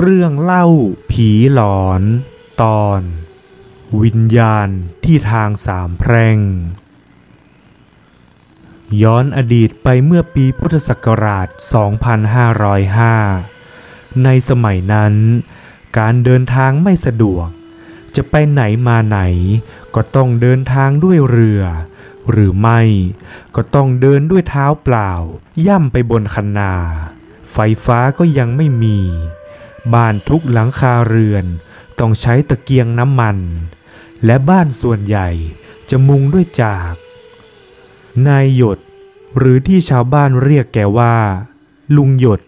เรื่องเล่าผีหลอน ตอน วิญญาณที่ทางสามแพร่ง ย้อนอดีตไปเมื่อปีพุทธศักราช 2505 ในสมัยนั้น การเดินทางไม่สะดวก จะไปไหนมาไหน ก็ต้องเดินทางด้วยเรือ หรือไม่ก็ต้องเดินด้วยเท้าเปล่า ย่ำไปบนคันนา ไฟฟ้าก็ยังไม่มี บ้านทุกหลังคาเรือนต้องใช้ตะเกียงน้ำมัน และบ้านส่วนใหญ่จะมุงด้วยจาก นายหยดหรือที่ชาวบ้านเรียกแกว่า ลุงหยด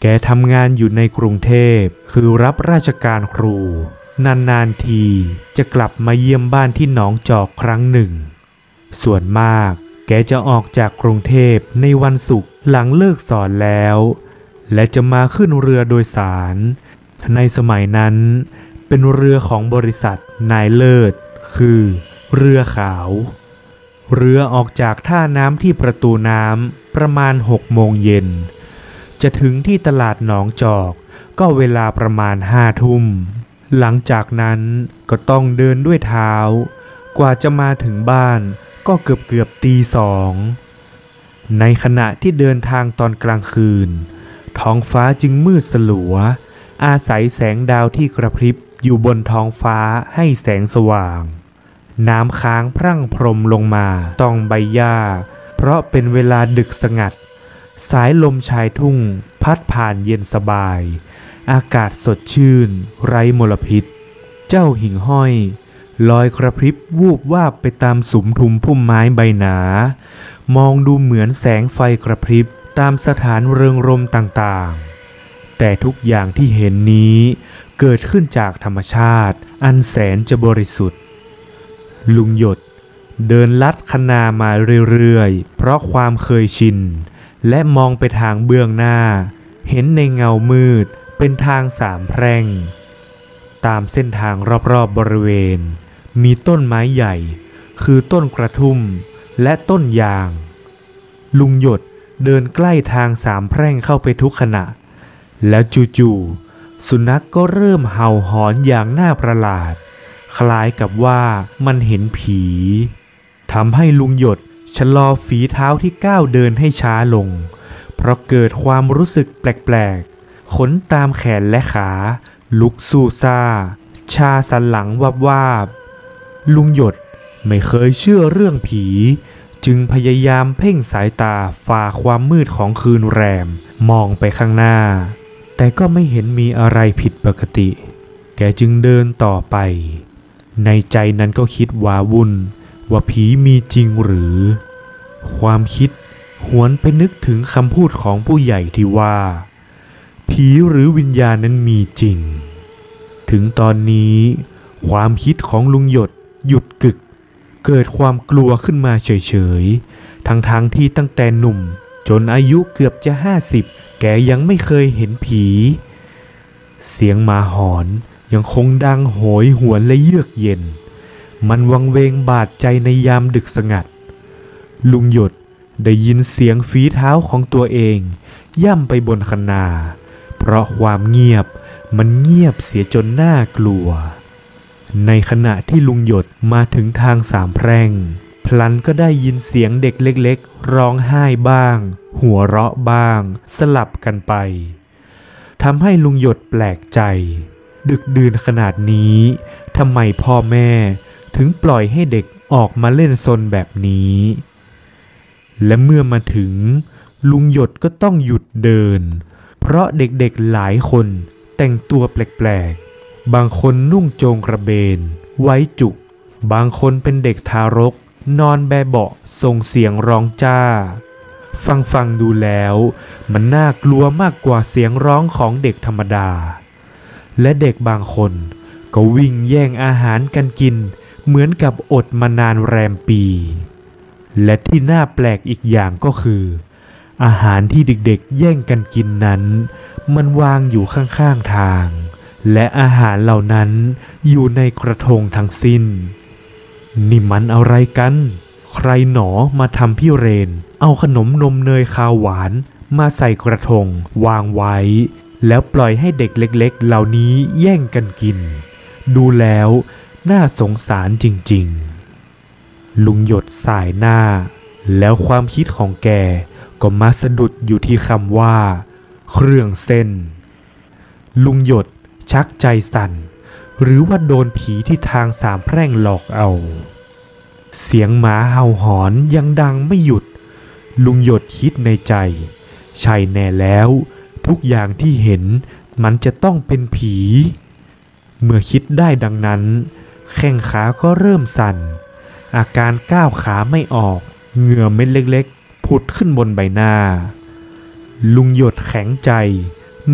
แกทำงานอยู่ในกรุงเทพคือรับราชการครู นานๆทีจะกลับมาเยี่ยมบ้านที่หนองจอกครั้งหนึ่ง ส่วนมากแกจะออกจากกรุงเทพในวันศุกร์หลังเลิกสอนแล้ว และจะมาขึ้นเรือโดยสาร ในสมัยนั้น เป็นเรือของบริษัทนายเลิศ คือ เรือขาว เรือออกจากท่าน้ำที่ประตูน้ำประมาณหกโมงเย็น จะถึงที่ตลาดหนองจอกก็เวลาประมาณห้าทุ่ม หลังจากนั้นก็ต้องเดินด้วยเท้า กว่าจะมาถึงบ้านก็เกือบเกือบตีสอง ในขณะที่เดินทางตอนกลางคืน ท้องฟ้าจึงมืดสลัว อาศัยแสงดาวที่กระพริบอยู่บนท้องฟ้าให้แสงสว่าง น้ำค้างพรั่งพรมลงมาต้องใบหญ้า เพราะเป็นเวลาดึกสงัด สายลมชายทุ่ง พัดผ่านเย็นสบาย อากาศสดชื่น ไร้มลพิษ เจ้าหิ่งห้อย ลอยกระพริบวูบวาบไปตามสุมทุมพุ่มไม้ใบหนา มองดูเหมือนแสงไฟกระพริบ ตามสถานเริงรมต่างๆ แต่ทุกอย่างที่เห็นนี้เกิดขึ้นจากธรรมชาติอันแสนจะบริสุทธิ์ ลุงหยดเดินลัดคนามาเรื่อยๆ เพราะความเคยชิน และมองไปทางเบื้องหน้า เห็นในเงามืดเป็นทางสามแพร่ง ตามเส้นทางรอบๆบริเวณ มีต้นไม้ใหญ่ คือต้นกระทุ่มและต้นยาง ลุงหยด เดินใกล้ทางสามแพร่งเข้าไปทุกขณะ แล้วจู่ๆสุนัขกก็เริ่มเห่าหอนอย่างน่าประหลาด คล้ายกับว่ามันเห็นผีทำให้ลุงหยดชะลอฝีเท้าที่ก้าวเดินให้ช้าลง เพราะเกิดความรู้สึกแปลกๆ ขนตามแขนและขา ลุกสู้ซาชาสันหลังวับวาบลุงหยดไม่เคยเชื่อเรื่องผี จึงพยายามเพ่งสายตาฝ่าความมืดของคืนแรม มองไปข้างหน้า แต่ก็ไม่เห็นมีอะไรผิดปกติ แกจึงเดินต่อไป ในใจนั้นก็คิดว้าวุ่น ว่าผีมีจริงหรือ ความคิดหวนไปนึกถึงคำพูดของผู้ใหญ่ที่ว่า ผีหรือวิญญาณนั้นมีจริง ถึงตอนนี้ ความคิดของลุงหยดหยุดกึก เกิดความกลัวขึ้นมาเฉยๆ ทั้งๆทที่ตั้งแต่หนุ่ม จนอายุเกือบจะห้าสิบแกยังไม่เคยเห็นผี เสียงหมาหอนยังคงดังโหยหวนและเยือกเย็น มันวังเวงบาดใจในยามดึกสงัด ลุงหยดได้ยินเสียงฝีเท้าของตัวเอง ย่ำไปบนคันนา เพราะความเงียบมันเงียบเสียจนน่ากลัว ในขณะที่ลุงหยดมาถึงทางสามแพร่ง พลันก็ได้ยินเสียงเด็กเล็กๆ ร้องไห้บ้าง หัวเราะบ้าง สลับกันไปทำให้ลุงหยดแปลกใจ ดึกดื่นขนาดนี้ทำไมพ่อแม่ถึงปล่อยให้เด็กออกมาเล่นซนแบบนี้ และเมื่อมาถึง ลุงหยดก็ต้องหยุดเดิน เพราะเด็กๆหลายคนแต่งตัวแปลกๆ บางคนนุ่งโจงกระเบน ไว้จุก บางคนเป็นเด็กทารก นอนแบเบาะส่งเสียงร้องจ้า ฟังฟังดูแล้ว มันน่ากลัวมากกว่าเสียงร้องของเด็กธรรมดา และเด็กบางคนก็วิ่งแย่งอาหารกันกิน เหมือนกับอดมานานแรมปี และที่น่าแปลกอีกอย่างก็คือ อาหารที่เด็กๆ แย่งกันกินนั้น มันวางอยู่ข้างๆทาง และอาหารเหล่านั้นอยู่ในกระทงทั้งสิ้น นี่มันอะไรกัน ใครหนอมาทำพี่เรน เอาขนมนมเนยข้าวหวานมาใส่กระทงวางไว้ แล้วปล่อยให้เด็กเล็กๆ เหล่านี้แย่งกันกิน ดูแล้วน่าสงสารจริงๆ ลุงหยดสายหน้า แล้วความคิดของแกก็มาสะดุดอยู่ที่คำว่า เครื่องเส้น ลุงหยด ชักใจสั่น หรือว่าโดนผีที่ทางสามแพร่งหลอกเอา เสียงหมาเห่าหอนยังดังไม่หยุด ลุงหยดคิดในใจ ใช่แน่แล้ว ทุกอย่างที่เห็นมันจะต้องเป็นผี เมื่อคิดได้ดังนั้น แข้งขาก็เริ่มสั่น อาการก้าวขาไม่ออก เหงื่อเม็ดเล็กๆ ผุดขึ้นบนใบหน้า ลุงหยดแข็งใจ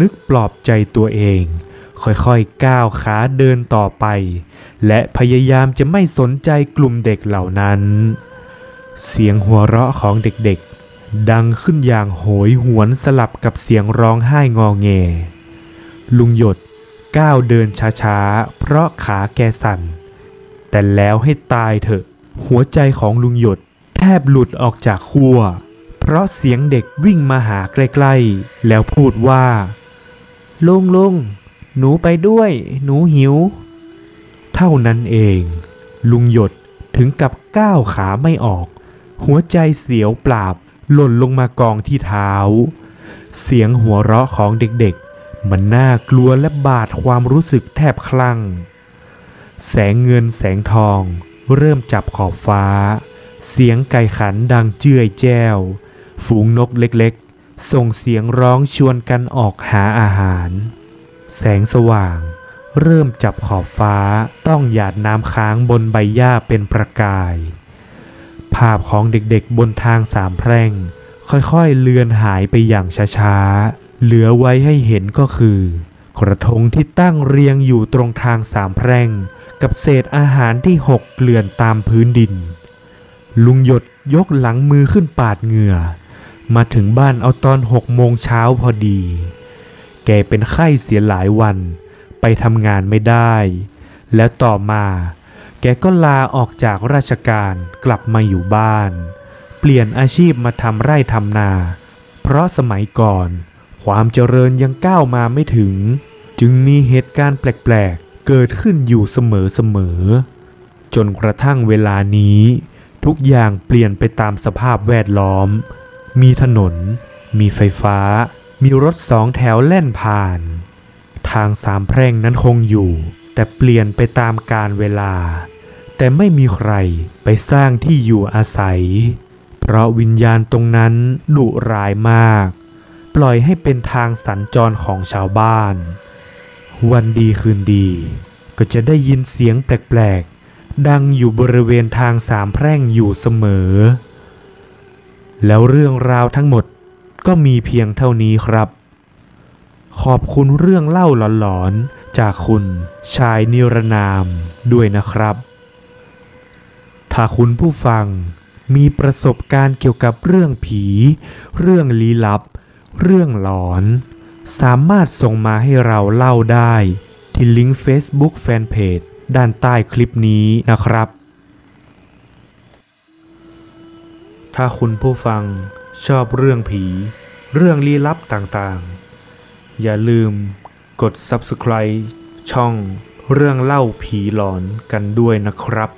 นึกปลอบใจตัวเอง ค่อยๆก้าวขาเดินต่อไป และพยายามจะไม่สนใจกลุ่มเด็กเหล่านั้น เสียงหัวเราะของเด็กๆ ดังขึ้นอย่างโหยหวนสลับกับเสียงร้องไห้งอแง ลุงหยดก้าวเดินช้าๆ เพราะขาแกสั่น แต่แล้วให้ตายเถอะ หัวใจของลุงหยดแทบหลุดออกจากขั้วเพราะเสียงเด็กวิ่งมาหาใกล้ๆ แล้วพูดว่า ลุงลุง หนูไปด้วย หนูหิว เท่านั้นเอง ลุงหยดถึงกับก้าวขาไม่ออก หัวใจเสียวปราบหล่นลงมากองที่เท้า เสียงหัวเราะของเด็กๆ มันน่ากลัวและบาดความรู้สึกแทบคลั่ง แสงเงินแสงทอง เริ่มจับขอบฟ้า เสียงไก่ขันดังเจื่อยแจ้ว ฝูงนกเล็กๆ ส่งเสียงร้องชวนกันออกหาอาหาร แสงสว่าง เริ่มจับขอบฟ้าต้องหยาดน้ำค้างบนใบหญ้าเป็นประกาย ภาพของเด็กๆบนทางสามแพร่ง ค่อยๆเลือนหายไปอย่างช้าๆ เหลือไว้ให้เห็นก็คือ กระทงที่ตั้งเรียงอยู่ตรงทางสามแพร่ง กับเศษอาหารที่หกเกลื่อนตามพื้นดิน ลุงหยดยกหลังมือขึ้นปาดเหงื่อ มาถึงบ้านเอาตอนหกโมงเช้าพอดี แกเป็นไข้เสียหลายวัน ไปทำงานไม่ได้ แล้วต่อมา แกก็ลาออกจากราชการกลับมาอยู่บ้าน เปลี่ยนอาชีพมาทำไร่ทำนา เพราะสมัยก่อน ความเจริญยังก้าวมาไม่ถึง จึงมีเหตุการณ์แปลกๆ เกิดขึ้นอยู่เสมอๆจนกระทั่งเวลานี้ ทุกอย่างเปลี่ยนไปตามสภาพแวดล้อม มีถนน มีไฟฟ้า มีรถสองแถวแล่นผ่าน ทางสามแพร่งนั้นคงอยู่ แต่เปลี่ยนไปตามกาลเวลา แต่ไม่มีใครไปสร้างที่อยู่อาศัย เพราะวิญญาณตรงนั้นดุร้ายมาก ปล่อยให้เป็นทางสัญจรของชาวบ้าน วันดีคืนดี ก็จะได้ยินเสียงแปลกๆ ดังอยู่บริเวณทางสามแพร่งอยู่เสมอ แล้วเรื่องราวทั้งหมด ก็มีเพียงเท่านี้ครับ ขอบคุณเรื่องเล่าหลอนๆ จากคุณชายนิรนามด้วยนะครับ ถ้าคุณผู้ฟังมีประสบการณ์เกี่ยวกับเรื่องผี เรื่องลี้ลับ เรื่องหลอน สามารถส่งมาให้เราเล่าได้ ที่ลิงก์ Facebook Fanpage ด้านใต้คลิปนี้นะครับ ถ้าคุณผู้ฟัง ชอบเรื่องผี เรื่องลี้ลับต่างๆ อย่าลืมกด Subscribe ช่องเรื่องเล่าผีหลอนกันด้วยนะครับ